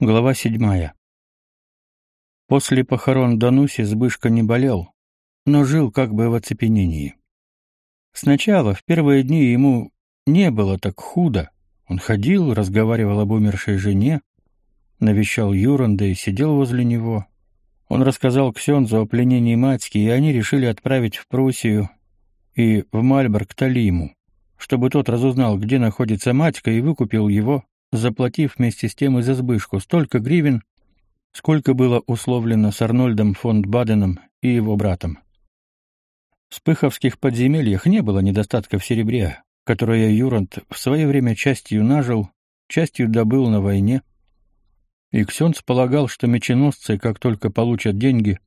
Глава седьмая. После похорон Дануси Збышка не болел, но жил как бы в оцепенении. Сначала, в первые дни, ему не было так худо. Он ходил, разговаривал об умершей жене, навещал Юранда и сидел возле него. Он рассказал Ксензу о пленении Матьки, и они решили отправить в Пруссию и в Мальборг Талиму, чтобы тот разузнал, где находится Матька, и выкупил его, заплатив вместе с тем и за сбышку столько гривен, сколько было условлено с Арнольдом фон Баденом и его братом. В спыховских подземельях не было недостатка в серебре, которое Юрант в свое время частью нажил, частью добыл на войне, и Ксенц полагал, что меченосцы, как только получат деньги,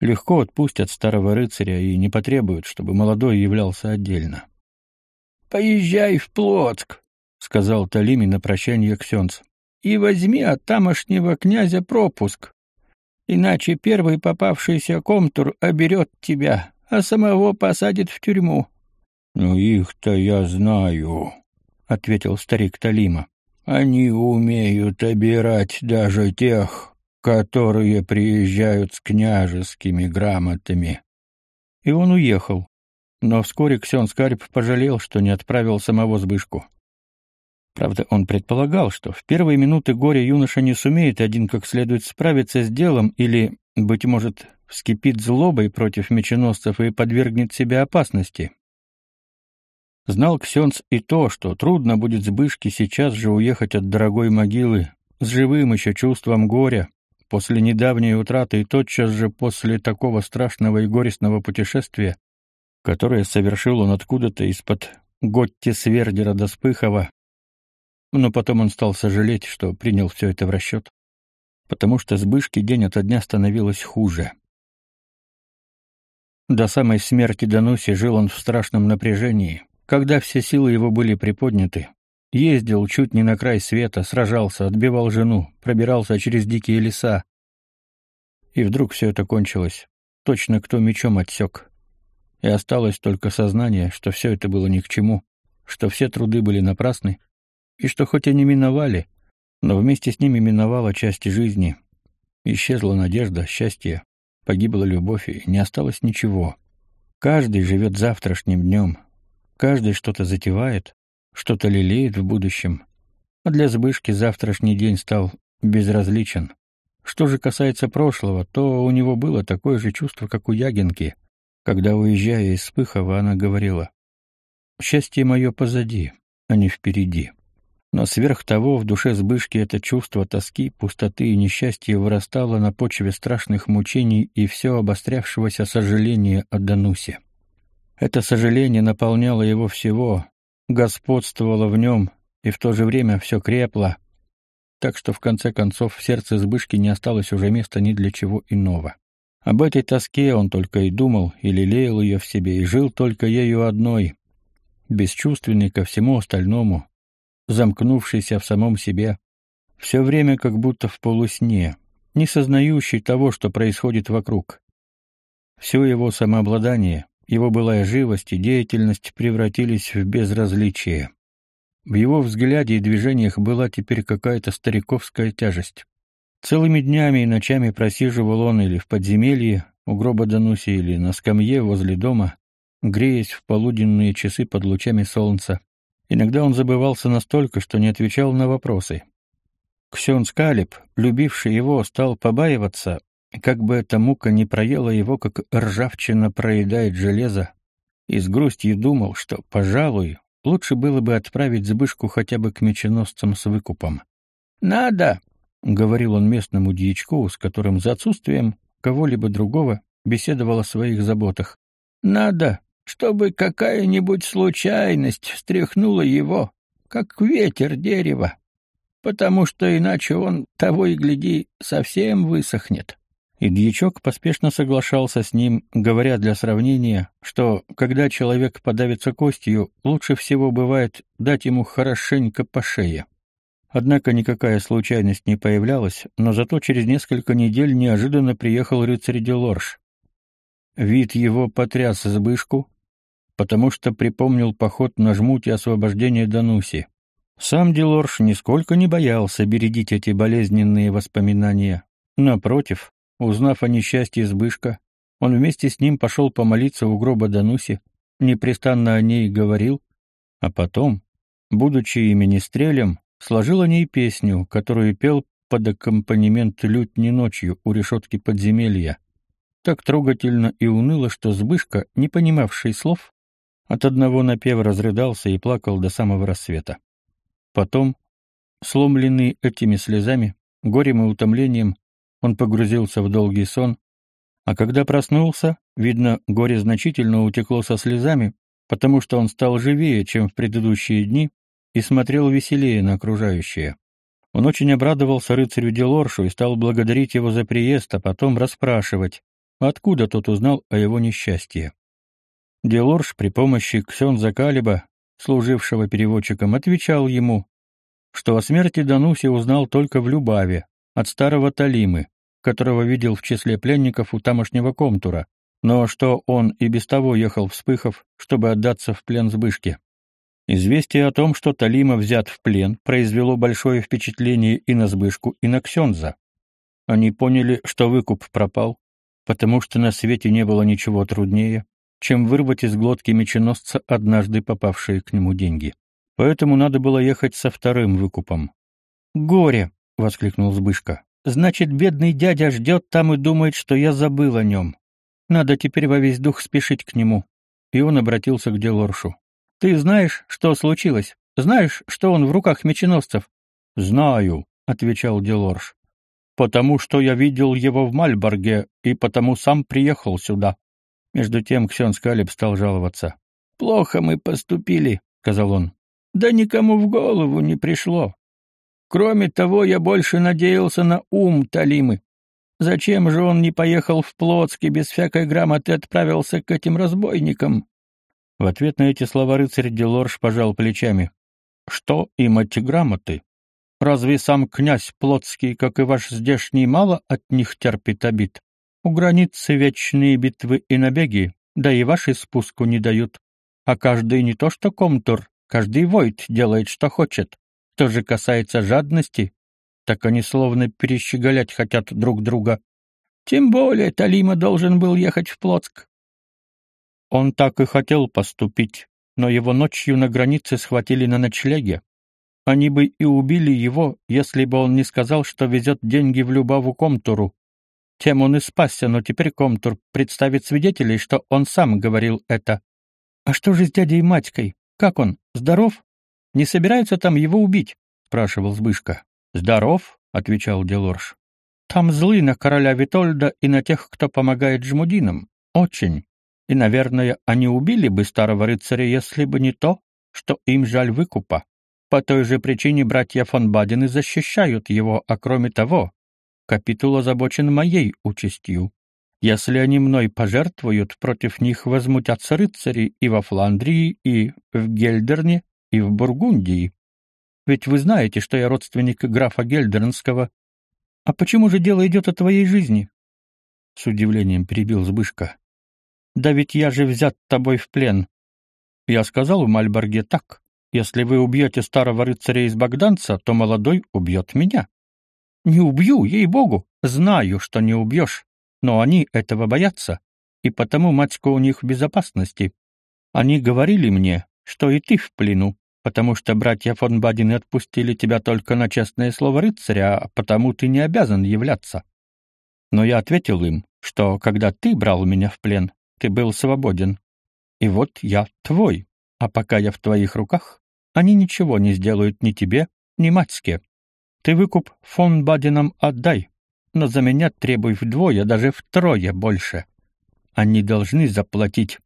легко отпустят старого рыцаря и не потребуют, чтобы молодой являлся отдельно. «Поезжай в Плотск», — сказал Талими на прощание Ксенц, — «и возьми от тамошнего князя пропуск, иначе первый попавшийся комтур оберет тебя, а самого посадит в тюрьму». «Ну их-то я знаю», — ответил старик Талима. «Они умеют обирать даже тех, которые приезжают с княжескими грамотами». И он уехал. Но вскоре Ксен Скарп пожалел, что не отправил самого Збышку. Правда, он предполагал, что в первые минуты горя юноша не сумеет один как следует справиться с делом или, быть может, вскипит злобой против меченосцев и подвергнет себя опасности. Знал Ксенц и то, что трудно будет Збышке сейчас же уехать от дорогой могилы с живым еще чувством горя, после недавней утраты и тотчас же после такого страшного и горестного путешествия, которое совершил он откуда-то из-под Готти Свердера до Спыхова, но потом он стал сожалеть, что принял все это в расчет, потому что Збышке день ото дня становилось хуже. До самой смерти Дануси жил он в страшном напряжении, когда все силы его были приподняты. Ездил чуть не на край света, сражался, отбивал жену, пробирался через дикие леса. И вдруг все это кончилось. Точно кто мечом отсек. И осталось только сознание, что все это было ни к чему, что все труды были напрасны, и что хоть они миновали, но вместе с ними миновала часть жизни. Исчезла надежда, счастье, погибла любовь, и не осталось ничего. Каждый живет завтрашним днем, каждый что-то затевает, что-то лелеет в будущем. А для Збышки завтрашний день стал безразличен. Что же касается прошлого, то у него было такое же чувство, как у Ягинки, когда, уезжая из Спыхова, она говорила «Счастье мое позади, а не впереди». Но сверх того в душе Збышки это чувство тоски, пустоты и несчастья вырастало на почве страшных мучений и все обострявшегося сожаления о Данусе. Это сожаление наполняло его всего, господствовало в нем и в то же время все крепло, так что в конце концов в сердце Збышки не осталось уже места ни для чего иного. Об этой тоске он только и думал, и лелеял ее в себе, и жил только ею одной, бесчувственный ко всему остальному, замкнувшийся в самом себе, все время как будто в полусне, не сознающий того, что происходит вокруг. Все его самообладание, его былая живость и деятельность превратились в безразличие. В его взгляде и движениях была теперь какая-то стариковская тяжесть. Целыми днями и ночами просиживал он или в подземелье, у гроба Дануси, или на скамье возле дома, греясь в полуденные часы под лучами солнца, Иногда он забывался настолько, что не отвечал на вопросы. Ксен Скалеб, любивший его, стал побаиваться, как бы эта мука не проела его, как ржавчина проедает железо, и с грустью думал, что, пожалуй, лучше было бы отправить Збышку хотя бы к меченосцам с выкупом. «Надо!» — говорил он местному дьячку, с которым за отсутствием кого-либо другого беседовал о своих заботах. «Надо чтобы какая-нибудь случайность встряхнула его, как ветер дерева, потому что иначе он, того и гляди, совсем высохнет. И дьячок поспешно соглашался с ним, говоря для сравнения, что, когда человек подавится костью, лучше всего бывает дать ему хорошенько по шее. Однако никакая случайность не появлялась, но зато через несколько недель неожиданно приехал рыцарь Делорж. Вид его потряс Збышку, потому что припомнил поход на жмуть и освобождение Дануси. Сам Делорш нисколько не боялся бередить эти болезненные воспоминания. Напротив, узнав о несчастье Збышка, он вместе с ним пошел помолиться у гроба Дануси, непрестанно о ней говорил, а потом, будучи и министрелем, сложил о ней песню, которую пел под аккомпанемент лютни ночью у решетки подземелья. Так трогательно и уныло, что Збышка, не понимавший слов, от одного напева разрыдался и плакал до самого рассвета. Потом, сломленный этими слезами, горем и утомлением, он погрузился в долгий сон, а когда проснулся, видно, горе значительно утекло со слезами, потому что он стал живее, чем в предыдущие дни, и смотрел веселее на окружающее. Он очень обрадовался рыцарю Делоршу и стал благодарить его за приезд, а потом расспрашивать, откуда тот узнал о его несчастье. Делорш при помощи Ксенза Калиба служившего переводчиком, отвечал ему, что о смерти Дануси узнал только в Любаве, от старого Талимы, которого видел в числе пленников у тамошнего комтура, но что он и без того ехал вспыхов, чтобы отдаться в плен Збышке. Известие о том, что Талима взят в плен, произвело большое впечатление и на Збышку, и на Ксенза. Они поняли, что выкуп пропал, потому что на свете не было ничего труднее, чем вырвать из глотки меченосца однажды попавшие к нему деньги. Поэтому надо было ехать со вторым выкупом. «Горе!» — воскликнул Збышка. «Значит, бедный дядя ждет там и думает, что я забыл о нем. Надо теперь во весь дух спешить к нему». И он обратился к Делоршу. «Ты знаешь, что случилось? Знаешь, что он в руках меченосцев?» «Знаю», — отвечал Делорш. «Потому что я видел его в Мальборге и потому сам приехал сюда». Между тем Ксен Скалеб стал жаловаться. «Плохо мы поступили», — сказал он. «Да никому в голову не пришло. Кроме того, я больше надеялся на ум Талимы. Зачем же он не поехал в Плотск без всякой грамоты отправился к этим разбойникам?» В ответ на эти слова рыцарь Делорж пожал плечами. «Что им эти грамоты? Разве сам князь Плотский, как и ваш здешний, мало от них терпит обид? У границы вечные битвы и набеги, да и ваши спуску не дают. А каждый не то что комтур, каждый войт делает, что хочет. Что же касается жадности, так они словно перещеголять хотят друг друга. Тем более Талима должен был ехать в Плотск. Он так и хотел поступить, но его ночью на границе схватили на ночлеге. Они бы и убили его, если бы он не сказал, что везет деньги в Любаву Комтуру, тем он и спасся, но теперь Комтур представит свидетелей, что он сам говорил это. «А что же с дядей Матькой? Как он? Здоров? Не собираются там его убить?» — спрашивал Збышка. «Здоров», — отвечал Делорж. «Там злы на короля Витольда и на тех, кто помогает жмудинам. Очень. И, наверное, они убили бы старого рыцаря, если бы не то, что им жаль выкупа. По той же причине братья фон Бадены защищают его, а кроме того, Капитул озабочен моей участью. Если они мной пожертвуют, против них возмутятся рыцари и во Фландрии, и в Гельдерне, и в Бургундии. Ведь вы знаете, что я родственник графа Гельдернского. А почему же дело идет о твоей жизни? С удивлением перебил Збышка. Да ведь я же взят тобой в плен. Я сказал в Мальборге так. Если вы убьете старого рыцаря из Богданца, то молодой убьет меня. Не убью, ей-богу. Знаю, что не убьешь. Но они этого боятся, и потому матька у них в безопасности. Они говорили мне, что и ты в плену, потому что братья фон Бадины отпустили тебя только на честное слово рыцаря, а потому ты не обязан являться. Но я ответил им, что когда ты брал меня в плен, ты был свободен. И вот я твой, а пока я в твоих руках, они ничего не сделают ни тебе, ни матьске. Ты выкуп фон Баденам отдай, но за меня требуй вдвое, даже втрое больше. Они должны заплатить.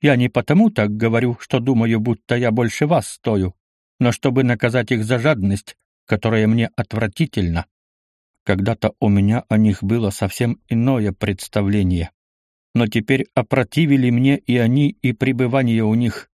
Я не потому так говорю, что думаю, будто я больше вас стою, но чтобы наказать их за жадность, которая мне отвратительна. Когда-то у меня о них было совсем иное представление. Но теперь опротивили мне и они, и пребывание у них.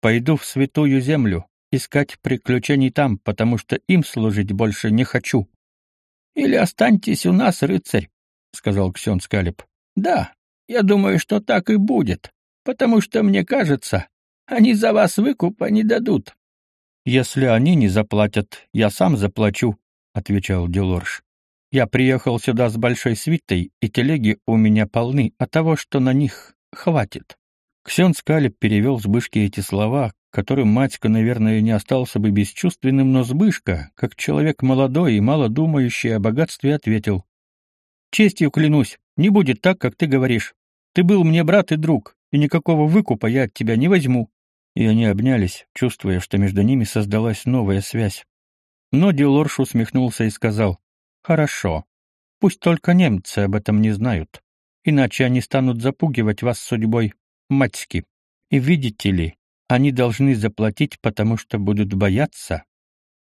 Пойду в святую землю, искать приключений там, потому что им служить больше не хочу. — Или останьтесь у нас, рыцарь, — сказал Ксен Скалеб. — Да, я думаю, что так и будет, потому что, мне кажется, они за вас выкупа не дадут. Если они не заплатят, я сам заплачу, отвечал Делорж. Я приехал сюда с большой свитой, и телеги у меня полны, а того, что на них хватит. Ксен Скалеб перевел Збышке эти слова, которым Матька, наверное, не остался бы бесчувственным, но Збышка, как человек молодой и мало думающий о богатстве, ответил. «Честью клянусь, не будет так, как ты говоришь. Ты был мне брат и друг, и никакого выкупа я от тебя не возьму». И они обнялись, чувствуя, что между ними создалась новая связь. Но Делорш усмехнулся и сказал, «Хорошо. Пусть только немцы об этом не знают, иначе они станут запугивать вас судьбой Матьки. И видите ли, они должны заплатить, потому что будут бояться,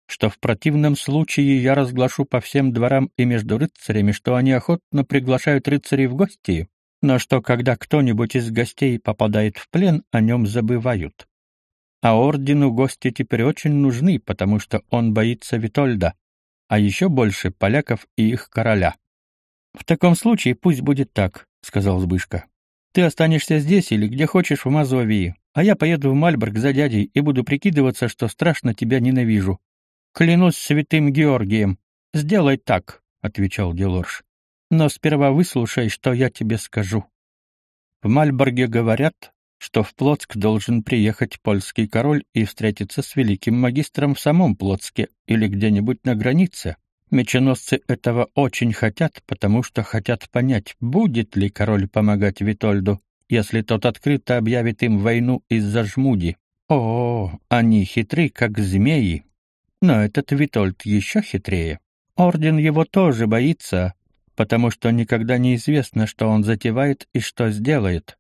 что в противном случае я разглашу по всем дворам и между рыцарями, что они охотно приглашают рыцарей в гости, но что когда кто-нибудь из гостей попадает в плен, о нем забывают. А ордену гости теперь очень нужны, потому что он боится Витольда, а еще больше поляков и их короля. «В таком случае пусть будет так», — сказал Збышка. «Ты останешься здесь или где хочешь в Мазовии, а я поеду в Мальборг за дядей и буду прикидываться, что страшно тебя ненавижу. Клянусь святым Георгием. Сделай так», — отвечал Делорж. «Но сперва выслушай, что я тебе скажу. В Мальборге говорят, что в Плотск должен приехать польский король и встретиться с великим магистром в самом Плотске или где-нибудь на границе. Меченосцы этого очень хотят, потому что хотят понять, будет ли король помогать Витольду, если тот открыто объявит им войну из-за жмуди. О, они хитры, как змеи. Но этот Витольд еще хитрее. Орден его тоже боится, потому что никогда не известно, что он затевает и что сделает.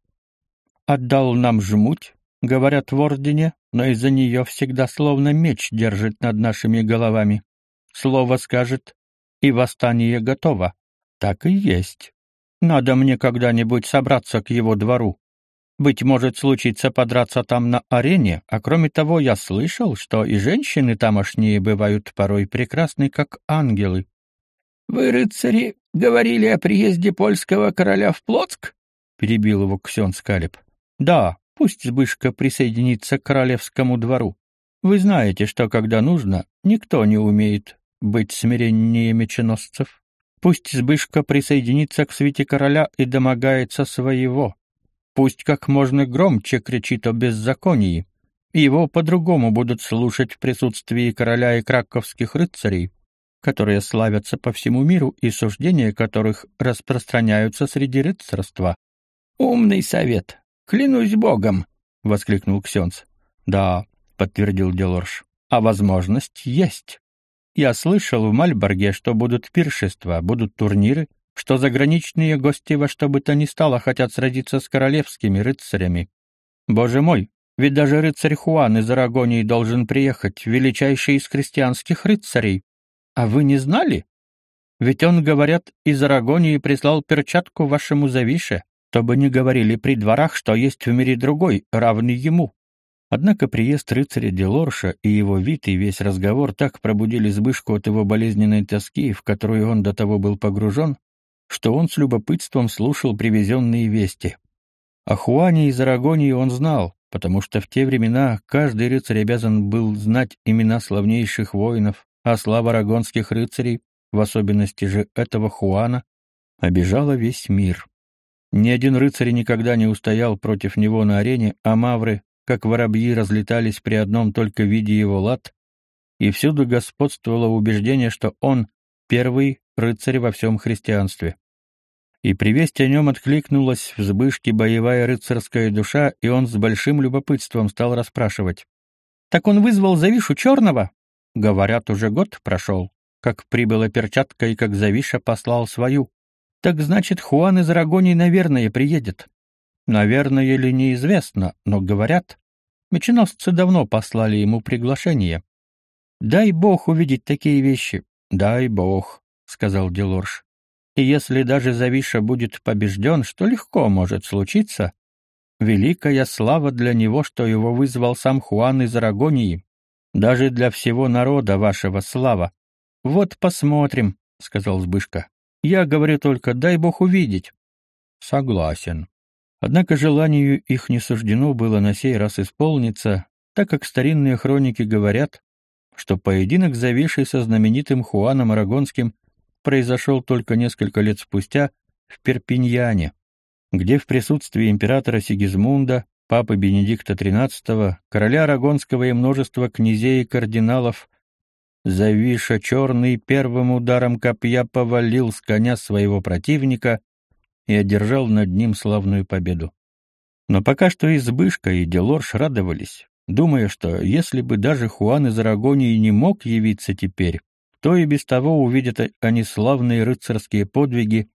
Отдал нам жмуть, говорят в ордене, но из-за нее всегда словно меч держит над нашими головами. Слово скажет, и восстание готово. Так и есть. Надо мне когда-нибудь собраться к его двору. Быть может, случится подраться там на арене, а кроме того, я слышал, что и женщины тамошние бывают порой прекрасны, как ангелы. — Вы, рыцари, говорили о приезде польского короля в Плотск? — перебил его Ксен Скалеб. Да, пусть Збышка присоединится к королевскому двору. Вы знаете, что когда нужно, никто не умеет быть смиреннее меченосцев. Пусть Збышка присоединится к свите короля и домогается своего. Пусть как можно громче кричит о беззаконии. Его по-другому будут слушать в присутствии короля и краковских рыцарей, которые славятся по всему миру и суждения которых распространяются среди рыцарства. Умный совет, Клянусь богом, воскликнул Ксенц. Да, подтвердил Делорж. А возможность есть. Я слышал в Мальборге, что будут пиршества, будут турниры, что заграничные гости во что бы то ни стало хотят сразиться с королевскими рыцарями. Боже мой, ведь даже рыцарь Хуан из Арагонии должен приехать, величайший из христианских рыцарей. А вы не знали? Ведь он, говорят, из Арагонии прислал перчатку вашему Завише чтобы не говорили при дворах, что есть в мире другой, равный ему. Однако приезд рыцаря Делорша и его вид и весь разговор так пробудили Збышку от его болезненной тоски, в которую он до того был погружен, что он с любопытством слушал привезенные вести. О Хуане из Арагонии он знал, потому что в те времена каждый рыцарь обязан был знать имена славнейших воинов, а слава арагонских рыцарей, в особенности же этого Хуана, обижала весь мир. Ни один рыцарь никогда не устоял против него на арене, а мавры, как воробьи, разлетались при одном только виде его лад, и всюду господствовало убеждение, что он — первый рыцарь во всем христианстве. И при вести о нем откликнулась в Збышке боевая рыцарская душа, и он с большим любопытством стал расспрашивать. «Так он вызвал Завишу Черного?» Говорят, уже год прошел, как прибыла перчатка и как Завиша послал свою. Так значит, Хуан из Арагонии, наверное, приедет. Наверное или неизвестно, но говорят, меченосцы давно послали ему приглашение. Дай бог увидеть такие вещи. Дай бог, сказал Делорж. И если даже Завиша будет побежден, что легко может случиться, великая слава для него, что его вызвал сам Хуан из Арагонии, даже для всего народа вашего слава. Вот посмотрим, сказал Збышка. Я говорю только, дай бог увидеть. Согласен. Однако желанию их не суждено было на сей раз исполниться, так как старинные хроники говорят, что поединок, зависший со знаменитым Хуаном Арагонским, произошел только несколько лет спустя в Перпиньяне, где в присутствии императора Сигизмунда, папы Бенедикта XIII, короля Арагонского и множества князей и кардиналов, Завиша черный первым ударом копья повалил с коня своего противника и одержал над ним славную победу. Но пока что Избышка и Делорш радовались, думая, что если бы даже Хуан из Арагонии не мог явиться теперь, то и без того увидят они славные рыцарские подвиги,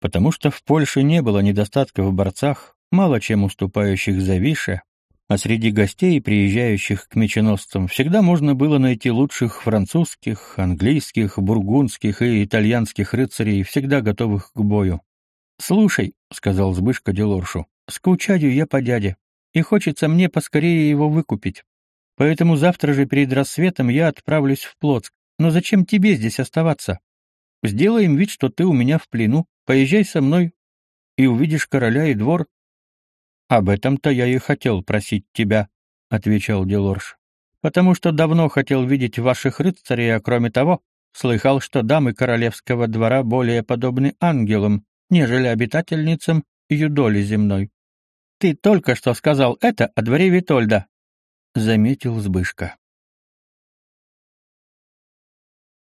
потому что в Польше не было недостатка в борцах, мало чем уступающих Завише, а среди гостей, приезжающих к меченосцам, всегда можно было найти лучших французских, английских, бургундских и итальянских рыцарей, всегда готовых к бою. «Слушай», — сказал Збышка Делоршу, — «скучаю я по дяде, и хочется мне поскорее его выкупить. Поэтому завтра же перед рассветом я отправлюсь в Плотск. Но зачем тебе здесь оставаться? Сделаем вид, что ты у меня в плену, поезжай со мной, и увидишь короля и двор, «Об этом-то я и хотел просить тебя», — отвечал Делорж. «Потому что давно хотел видеть ваших рыцарей, а кроме того, слыхал, что дамы королевского двора более подобны ангелам, нежели обитательницам юдоли земной. Ты только что сказал это о дворе Витольда», — заметил Збышка.